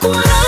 por.